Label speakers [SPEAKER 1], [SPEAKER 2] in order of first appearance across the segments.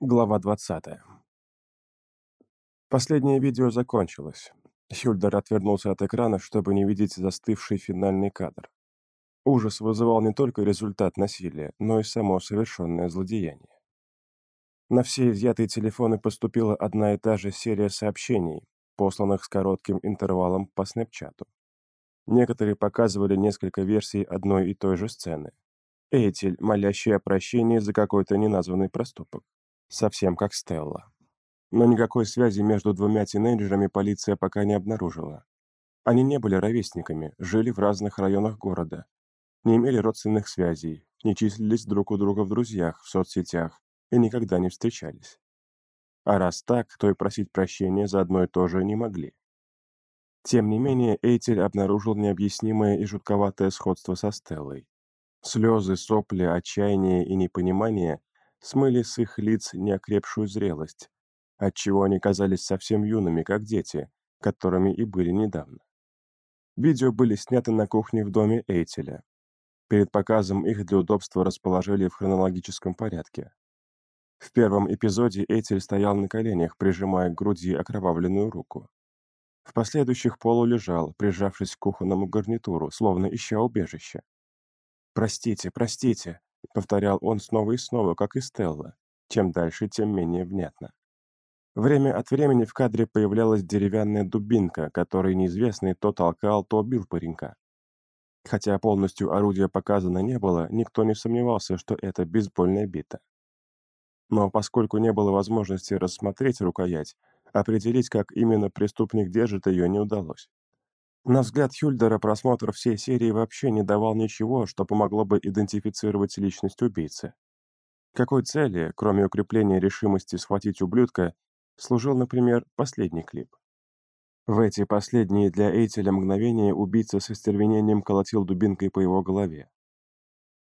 [SPEAKER 1] Глава 20. Последнее видео закончилось. Хюльдер отвернулся от экрана, чтобы не видеть застывший финальный кадр. Ужас вызывал не только результат насилия, но и само совершенное злодеяние. На все изъятые телефоны поступила одна и та же серия сообщений, посланных с коротким интервалом по снэпчату. Некоторые показывали несколько версий одной и той же сцены. Эйтель, молящий о прощении за какой-то неназванный проступок совсем как Стелла. Но никакой связи между двумя тинейджерами полиция пока не обнаружила. Они не были ровесниками, жили в разных районах города, не имели родственных связей, не числились друг у друга в друзьях, в соцсетях и никогда не встречались. А раз так, то и просить прощения за одно и то же не могли. Тем не менее, Эйтель обнаружил необъяснимое и жутковатое сходство со Стеллой. Слезы, сопли, отчаяние и непонимание смыли с их лиц неокрепшую зрелость, отчего они казались совсем юными, как дети, которыми и были недавно. Видео были сняты на кухне в доме Эйтеля. Перед показом их для удобства расположили в хронологическом порядке. В первом эпизоде Эйтель стоял на коленях, прижимая к груди окровавленную руку. В последующих Полу лежал, прижавшись к кухонному гарнитуру, словно ища убежище. «Простите, простите», — повторял он снова и снова, как и Стелла. Чем дальше, тем менее внятно. Время от времени в кадре появлялась деревянная дубинка, которой неизвестный то толкал, то бил паренька. Хотя полностью орудия показано не было, никто не сомневался, что это бейсбольная бита. Но поскольку не было возможности рассмотреть рукоять, определить, как именно преступник держит ее, не удалось. На взгляд Хюльдера просмотр всей серии вообще не давал ничего, что помогло бы идентифицировать личность убийцы. Какой цели, кроме укрепления решимости схватить ублюдка, служил, например, последний клип? В эти последние для Эйтеля мгновения убийца с остервенением колотил дубинкой по его голове.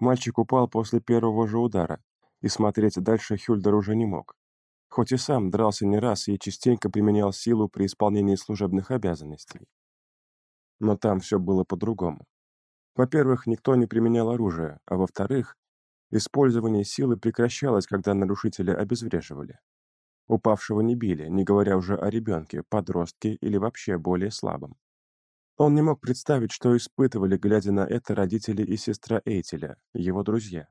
[SPEAKER 1] Мальчик упал после первого же удара, и смотреть дальше Хюльдер уже не мог. Хоть и сам дрался не раз и частенько применял силу при исполнении служебных обязанностей. Но там все было по-другому. Во-первых, никто не применял оружие, а во-вторых, использование силы прекращалось, когда нарушителя обезвреживали. Упавшего не били, не говоря уже о ребенке, подростке или вообще более слабом. Он не мог представить, что испытывали, глядя на это родители и сестра Эйтеля, его друзья.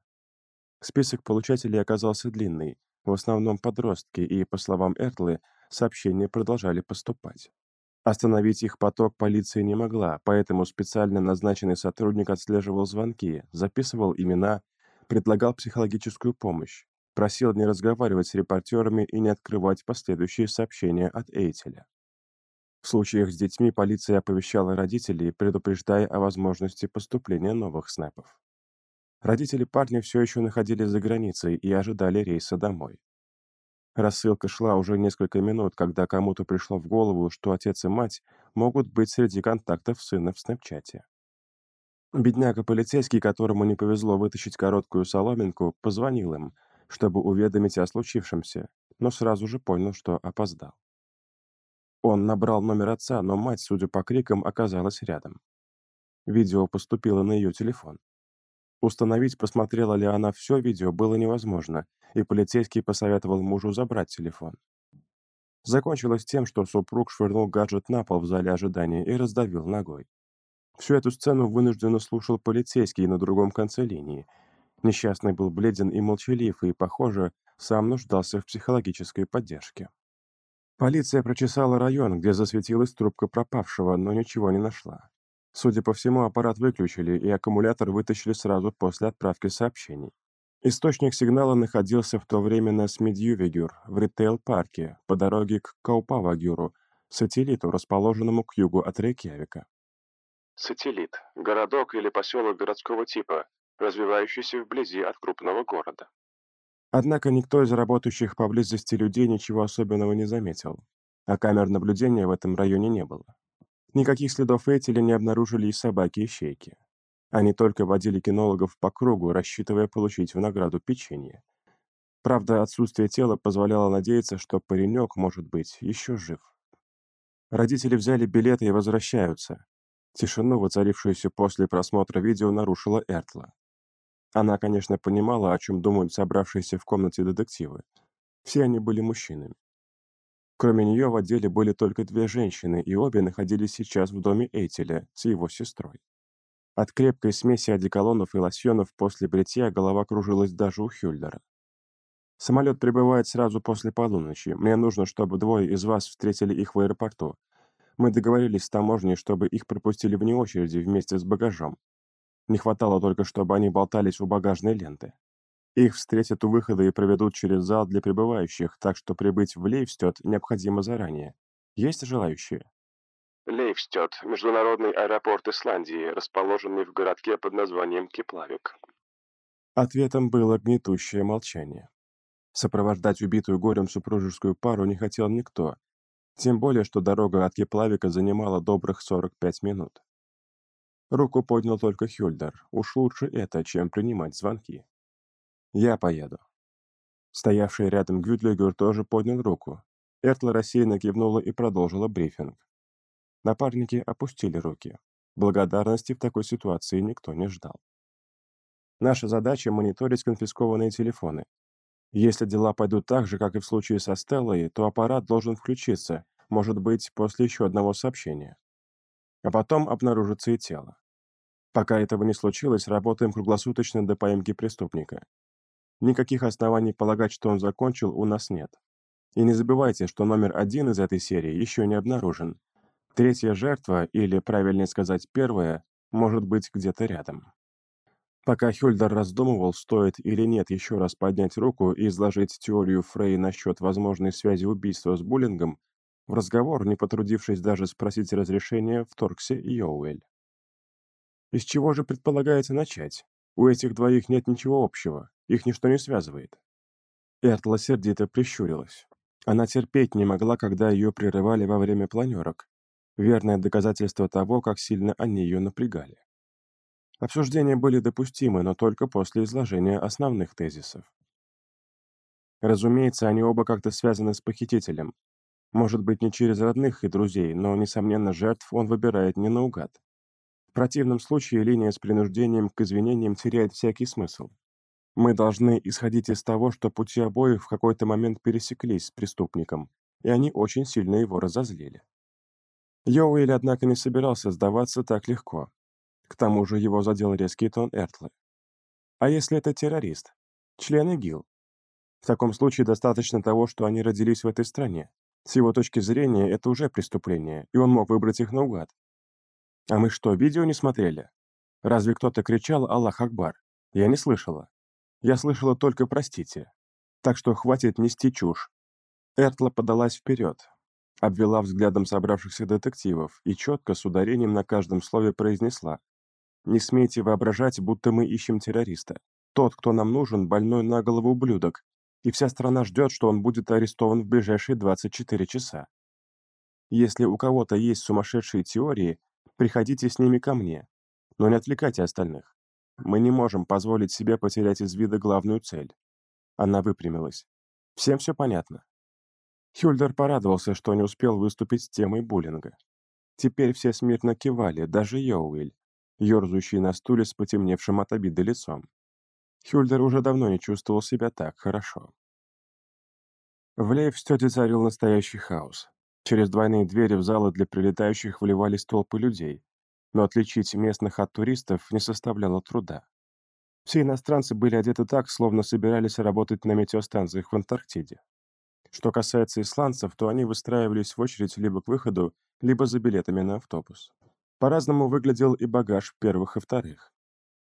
[SPEAKER 1] Список получателей оказался длинный, в основном подростки, и, по словам Эртлы, сообщения продолжали поступать. Остановить их поток полиция не могла, поэтому специально назначенный сотрудник отслеживал звонки, записывал имена, предлагал психологическую помощь, просил не разговаривать с репортерами и не открывать последующие сообщения от Эйтеля. В случаях с детьми полиция оповещала родителей, предупреждая о возможности поступления новых снэпов. Родители парня все еще находились за границей и ожидали рейса домой. Рассылка шла уже несколько минут, когда кому-то пришло в голову, что отец и мать могут быть среди контактов сына в снэпчате. Бедняга-полицейский, которому не повезло вытащить короткую соломинку, позвонил им, чтобы уведомить о случившемся, но сразу же понял, что опоздал. Он набрал номер отца, но мать, судя по крикам, оказалась рядом. Видео поступило на ее телефон. Установить, посмотрела ли она все видео, было невозможно, и полицейский посоветовал мужу забрать телефон. Закончилось тем, что супруг швырнул гаджет на пол в зале ожидания и раздавил ногой. Всю эту сцену вынужденно слушал полицейский на другом конце линии. Несчастный был бледен и молчалив, и, похоже, сам нуждался в психологической поддержке. Полиция прочесала район, где засветилась трубка пропавшего, но ничего не нашла. Судя по всему, аппарат выключили, и аккумулятор вытащили сразу после отправки сообщений. Источник сигнала находился в то время на Смедьювегюр, в ритейл-парке, по дороге к Каупавагюру, сателлиту, расположенному к югу от Рейкьявика.
[SPEAKER 2] Сателлит – городок или поселок городского типа, развивающийся вблизи от крупного города.
[SPEAKER 1] Однако никто из работающих поблизости людей ничего особенного не заметил, а камер наблюдения в этом районе не было. Никаких следов Этеля не обнаружили и собаки-ищейки. Они только водили кинологов по кругу, рассчитывая получить в награду печенье. Правда, отсутствие тела позволяло надеяться, что паренек, может быть, еще жив. Родители взяли билеты и возвращаются. Тишину, воцарившуюся после просмотра видео, нарушила Эртла. Она, конечно, понимала, о чем думают собравшиеся в комнате детективы. Все они были мужчинами. Кроме нее в отделе были только две женщины, и обе находились сейчас в доме Эйтеля с его сестрой. От крепкой смеси одеколонов и лосьонов после бритья голова кружилась даже у Хюльдера. «Самолет прибывает сразу после полуночи. Мне нужно, чтобы двое из вас встретили их в аэропорту. Мы договорились с таможней, чтобы их пропустили вне очереди вместе с багажом. Не хватало только, чтобы они болтались у багажной ленты. Их встретят у выхода и проведут через зал для прибывающих, так что прибыть в Лейвстед необходимо заранее. Есть желающие?
[SPEAKER 2] Лейвстед – международный аэропорт Исландии, расположенный в городке под названием Киплавик.
[SPEAKER 1] Ответом было гнетущее молчание. Сопровождать убитую горем супружескую пару не хотел никто, тем более, что дорога от Киплавика занимала добрых 45 минут. Руку поднял только Хюльдер. Уж лучше это, чем принимать звонки. «Я поеду». Стоявший рядом Гюдлигер тоже поднял руку. Эртла рассеянно кивнула и продолжила брифинг. Напарники опустили руки. Благодарности в такой ситуации никто не ждал. Наша задача — мониторить конфискованные телефоны. Если дела пойдут так же, как и в случае со Стеллой, то аппарат должен включиться, может быть, после еще одного сообщения. А потом обнаружится и тело. Пока этого не случилось, работаем круглосуточно до поимки преступника. Никаких оснований полагать, что он закончил, у нас нет. И не забывайте, что номер один из этой серии еще не обнаружен. Третья жертва, или, правильнее сказать, первая, может быть где-то рядом. Пока Хюльдер раздумывал, стоит или нет еще раз поднять руку и изложить теорию Фрей насчет возможной связи убийства с Буллингом, в разговор, не потрудившись даже спросить разрешения, вторгся Йоуэль. Из чего же предполагается начать? У этих двоих нет ничего общего, их ничто не связывает. Эртла сердито прищурилась. Она терпеть не могла, когда ее прерывали во время планерок. Верное доказательство того, как сильно они ее напрягали. Обсуждения были допустимы, но только после изложения основных тезисов. Разумеется, они оба как-то связаны с похитителем. Может быть, не через родных и друзей, но, несомненно, жертв он выбирает не наугад противном случае линия с принуждением к извинениям теряет всякий смысл. Мы должны исходить из того, что пути обоих в какой-то момент пересеклись с преступником, и они очень сильно его разозлили. Йоуэль, однако, не собирался сдаваться так легко. К тому же его задел резкий тон Эртлы. А если это террорист? Член ИГИЛ? В таком случае достаточно того, что они родились в этой стране. С его точки зрения, это уже преступление, и он мог выбрать их наугад. А мы что, видео не смотрели? Разве кто-то кричал «Аллах Акбар»? Я не слышала. Я слышала только «Простите». Так что хватит нести чушь. Эртла подалась вперед, обвела взглядом собравшихся детективов и четко, с ударением на каждом слове произнесла. «Не смейте воображать, будто мы ищем террориста. Тот, кто нам нужен, больной на голову ублюдок, и вся страна ждет, что он будет арестован в ближайшие 24 часа. Если у кого-то есть сумасшедшие теории, Приходите с ними ко мне, но не отвлекайте остальных. Мы не можем позволить себе потерять из вида главную цель. Она выпрямилась. Всем все понятно. Хюльдер порадовался, что не успел выступить с темой буллинга. Теперь все смирно кивали, даже Йоуэль, ерзающий на стуле с потемневшим от обиды лицом. Хюльдер уже давно не чувствовал себя так хорошо. В Лейвстёде царил настоящий хаос. Через двойные двери в залы для прилетающих вливались толпы людей, но отличить местных от туристов не составляло труда. Все иностранцы были одеты так, словно собирались работать на метеостанциях в Антарктиде. Что касается исландцев, то они выстраивались в очередь либо к выходу, либо за билетами на автобус. По-разному выглядел и багаж первых и вторых.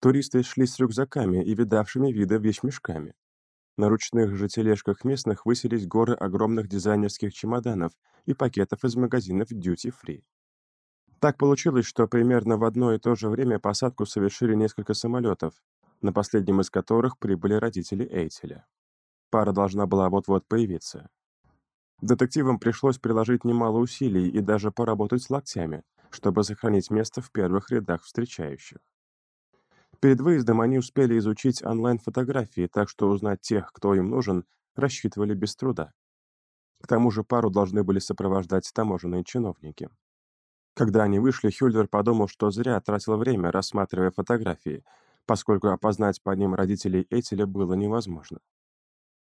[SPEAKER 1] Туристы шли с рюкзаками и видавшими вида вещмешками, на ручных же тележках местных высились горы огромных дизайнерских чемоданов и пакетов из магазинов Duty Free. Так получилось, что примерно в одно и то же время посадку совершили несколько самолетов, на последнем из которых прибыли родители Эйтеля. Пара должна была вот-вот появиться. Детективам пришлось приложить немало усилий и даже поработать с локтями, чтобы сохранить место в первых рядах встречающих. Перед выездом они успели изучить онлайн-фотографии, так что узнать тех, кто им нужен, рассчитывали без труда. К тому же пару должны были сопровождать таможенные чиновники. Когда они вышли, Хюльдер подумал, что зря тратил время, рассматривая фотографии, поскольку опознать по ним родителей Этеля было невозможно.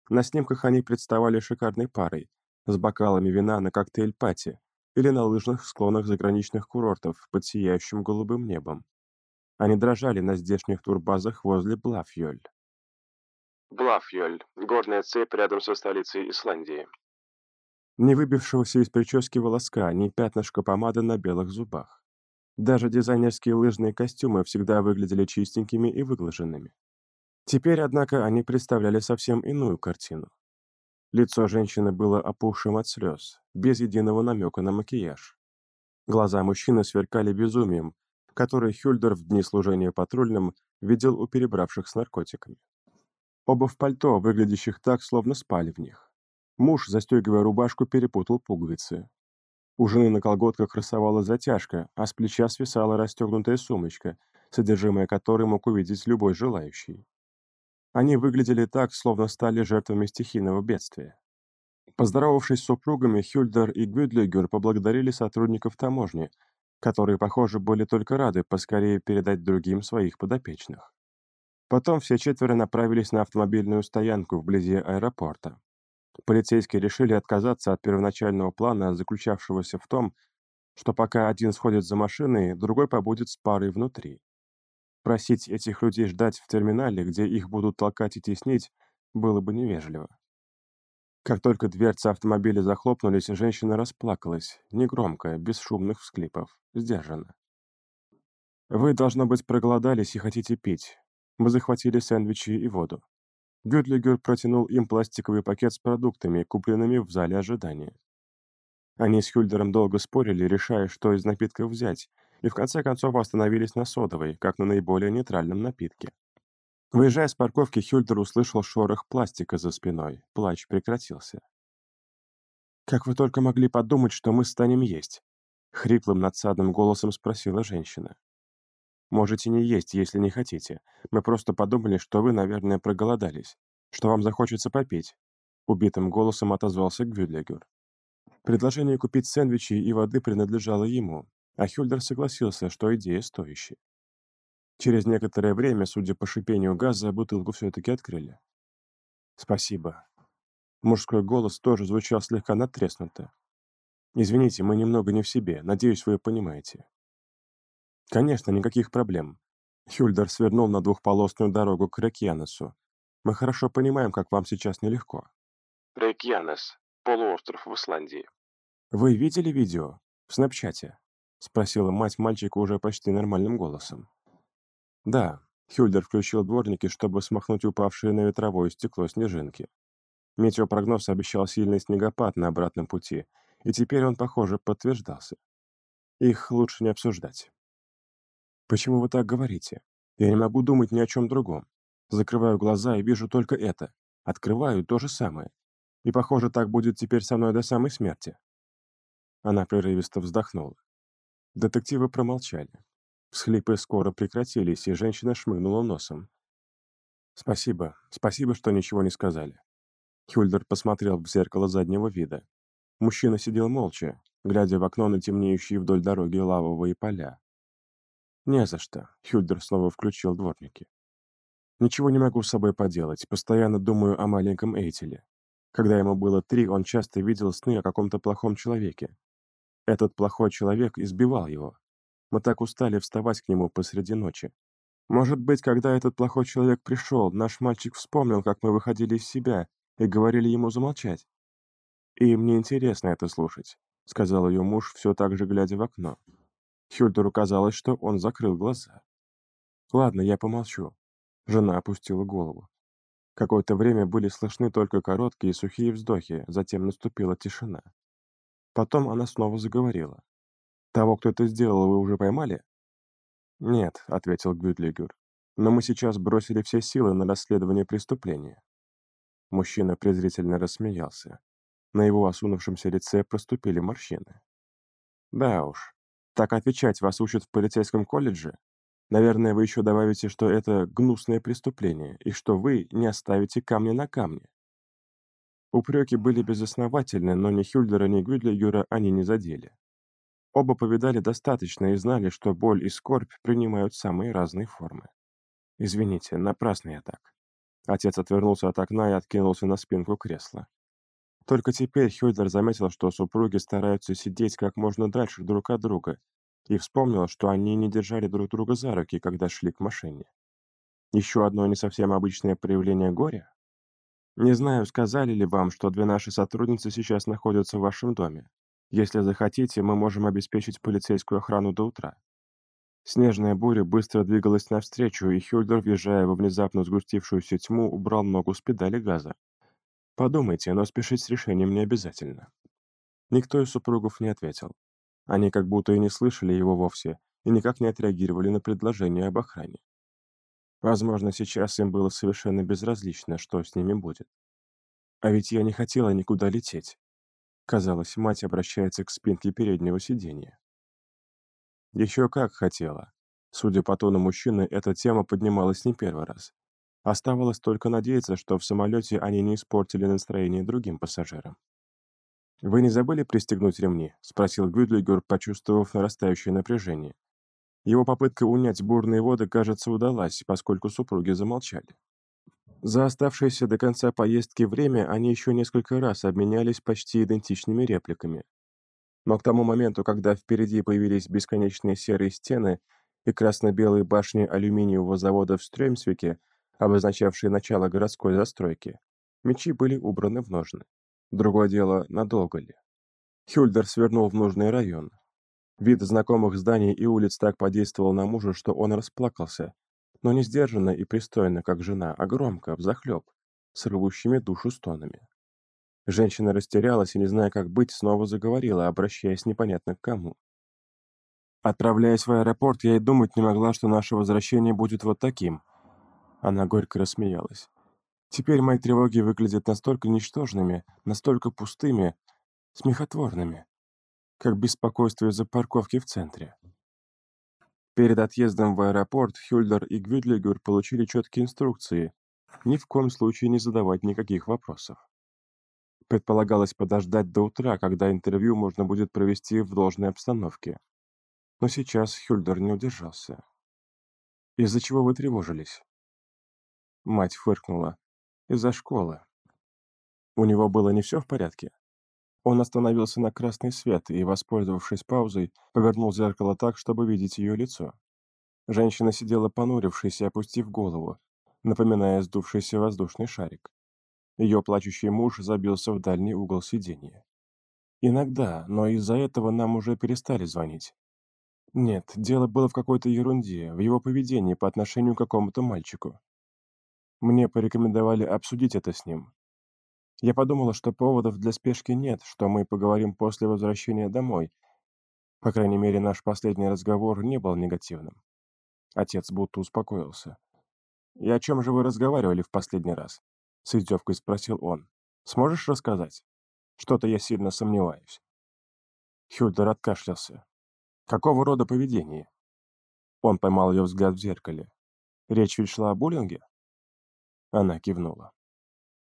[SPEAKER 1] На снимках они представали шикарной парой, с бокалами вина на коктейль-пати или на лыжных склонах заграничных курортов под сияющим голубым небом. Они дрожали на здешних турбазах возле Блафьёль.
[SPEAKER 2] Блафьёль – горная цепь рядом со столицей Исландии.
[SPEAKER 1] Ни выбившегося из прически волоска, ни пятнышка помады на белых зубах. Даже дизайнерские лыжные костюмы всегда выглядели чистенькими и выглаженными. Теперь, однако, они представляли совсем иную картину. Лицо женщины было опухшим от слез, без единого намека на макияж. Глаза мужчины сверкали безумием, который Хюльдер в дни служения патрульным видел у перебравших с наркотиками. Оба в пальто, выглядящих так, словно спали в них. Муж, застегивая рубашку, перепутал пуговицы. У жены на колготках рисовала затяжка, а с плеча свисала расстегнутая сумочка, содержимое которой мог увидеть любой желающий. Они выглядели так, словно стали жертвами стихийного бедствия. Поздоровавшись с супругами, Хюльдер и Гюдлигер поблагодарили сотрудников таможни, которые, похоже, были только рады поскорее передать другим своих подопечных. Потом все четверо направились на автомобильную стоянку вблизи аэропорта. Полицейские решили отказаться от первоначального плана, заключавшегося в том, что пока один сходит за машиной, другой побудет с парой внутри. Просить этих людей ждать в терминале, где их будут толкать и теснить, было бы невежливо. Как только дверцы автомобиля захлопнулись, женщина расплакалась, негромко, без шумных всклипов, сдержанно. «Вы, должно быть, проголодались и хотите пить. Мы захватили сэндвичи и воду». Гюдлигер протянул им пластиковый пакет с продуктами, купленными в зале ожидания. Они с Хюльдером долго спорили, решая, что из напитков взять, и в конце концов остановились на содовой, как на наиболее нейтральном напитке. Выезжая с парковки, Хюльдер услышал шорох пластика за спиной. Плач прекратился. «Как вы только могли подумать, что мы станем есть?» Хриплым надсадным голосом спросила женщина. «Можете не есть, если не хотите. Мы просто подумали, что вы, наверное, проголодались, что вам захочется попить», — убитым голосом отозвался Гвюдлигер. Предложение купить сэндвичи и воды принадлежало ему, а Хюльдер согласился, что идея стоящая. Через некоторое время, судя по шипению газа, бутылку все-таки открыли. «Спасибо». Мужской голос тоже звучал слегка натреснуто. «Извините, мы немного не в себе. Надеюсь, вы понимаете». «Конечно, никаких проблем». Хюльдер свернул на двухполосную дорогу к Рекьянесу. «Мы хорошо понимаем, как вам сейчас нелегко».
[SPEAKER 2] Рейкьянес. Полуостров в Исландии.
[SPEAKER 1] «Вы видели видео? В снапчате?» — спросила мать мальчика уже почти нормальным голосом. Да, Хюльдер включил дворники, чтобы смахнуть упавшие на ветровое стекло снежинки. Метеопрогноз обещал сильный снегопад на обратном пути, и теперь он, похоже, подтверждался. Их лучше не обсуждать. «Почему вы так говорите? Я не могу думать ни о чем другом. Закрываю глаза и вижу только это. Открываю то же самое. И, похоже, так будет теперь со мной до самой смерти». Она прерывисто вздохнула. Детективы промолчали. Всхлипы скоро прекратились, и женщина шмыгнула носом. «Спасибо, спасибо, что ничего не сказали». Хюльдер посмотрел в зеркало заднего вида. Мужчина сидел молча, глядя в окно на темнеющие вдоль дороги лавовые поля. «Не за что», — Хюльдер снова включил дворники. «Ничего не могу с собой поделать, постоянно думаю о маленьком Эйтеле. Когда ему было три, он часто видел сны о каком-то плохом человеке. Этот плохой человек избивал его, мы так устали вставать к нему посреди ночи. Может быть, когда этот плохой человек пришел, наш мальчик вспомнил, как мы выходили из себя и говорили ему замолчать. «И мне интересно это слушать», — сказал ее муж, все так же глядя в окно. Хюльдеру казалось, что он закрыл глаза. «Ладно, я помолчу». Жена опустила голову. Какое-то время были слышны только короткие сухие вздохи, затем наступила тишина. Потом она снова заговорила. «Того, кто это сделал, вы уже поймали?» «Нет», — ответил Гвюдлигер. «Но мы сейчас бросили все силы на расследование преступления». Мужчина презрительно рассмеялся. На его осунувшемся лице проступили морщины. «Да уж. Так отвечать вас учат в полицейском колледже? Наверное, вы еще добавите, что это гнусное преступление, и что вы не оставите камня на камне». Упреки были безосновательны, но ни Хюльдера, ни Гюдлигера они не задели. Оба повидали достаточно и знали, что боль и скорбь принимают самые разные формы. Извините, напрасно я так. Отец отвернулся от окна и откинулся на спинку кресла. Только теперь Хюльдер заметил, что супруги стараются сидеть как можно дальше друг от друга, и вспомнил, что они не держали друг друга за руки, когда шли к машине. Еще одно не совсем обычное проявление горя? Не знаю, сказали ли вам, что две наши сотрудницы сейчас находятся в вашем доме. Если захотите, мы можем обеспечить полицейскую охрану до утра. Снежная буря быстро двигалась навстречу, и Хюльдер, въезжая во внезапно сгустившуюся тьму, убрал ногу с педали газа. Подумайте, но спешить с решением не обязательно. Никто из супругов не ответил. Они как будто и не слышали его вовсе, и никак не отреагировали на предложение об охране. Возможно, сейчас им было совершенно безразлично, что с ними будет. А ведь я не хотела никуда лететь. Казалось, мать обращается к спинке переднего сиденья. Еще как хотела. Судя по тону мужчины, эта тема поднималась не первый раз. Оставалось только надеяться, что в самолете они не испортили настроение другим пассажирам. «Вы не забыли пристегнуть ремни?» — спросил Гюдлигер, почувствовав нарастающее напряжение. Его попытка унять бурные воды, кажется, удалась, поскольку супруги замолчали. За оставшееся до конца поездки время они еще несколько раз обменялись почти идентичными репликами. Но к тому моменту, когда впереди появились бесконечные серые стены и красно-белые башни алюминиевого завода в Стрёмсвике, обозначавшие начало городской застройки, мечи были убраны в ножны. Другое дело, надолго ли. Хюльдер свернул в нужный район. Вид знакомых зданий и улиц так подействовал на мужа, что он расплакался, но не сдержанно и пристойно, как жена, а громко, взахлеб, с рвущими душу стонами. Женщина растерялась и, не зная, как быть, снова заговорила, обращаясь непонятно к кому. Отправляясь в аэропорт, я и думать не могла, что наше возвращение будет вот таким. Она горько рассмеялась. Теперь мои тревоги выглядят настолько ничтожными, настолько пустыми, смехотворными, как беспокойство из-за парковки в центре. Перед отъездом в аэропорт Хюльдер и Гвюдлигер получили четкие инструкции ни в коем случае не задавать никаких вопросов. Предполагалось подождать до утра, когда интервью можно будет провести в должной обстановке. Но сейчас Хюльдер не удержался. «Из-за чего вы тревожились?» Мать фыркнула. «Из-за школы». У него было не все в порядке? Он остановился на красный свет и, воспользовавшись паузой, повернул зеркало так, чтобы видеть ее лицо. Женщина сидела понурившись и опустив голову, напоминая сдувшийся воздушный шарик. Ее плачущий муж забился в дальний угол сиденья. Иногда, но из-за этого нам уже перестали звонить. Нет, дело было в какой-то ерунде, в его поведении по отношению к какому-то мальчику. Мне порекомендовали обсудить это с ним. Я подумала, что поводов для спешки нет, что мы поговорим после возвращения домой. По крайней мере, наш последний разговор не был негативным. Отец будто успокоился. «И о чем же вы разговаривали в последний раз?» — с издевкой спросил он. «Сможешь рассказать? Что-то я сильно сомневаюсь». Хюльдер откашлялся. «Какого рода поведение?» Он поймал ее взгляд в зеркале. «Речь ведь шла о буллинге?» Она кивнула.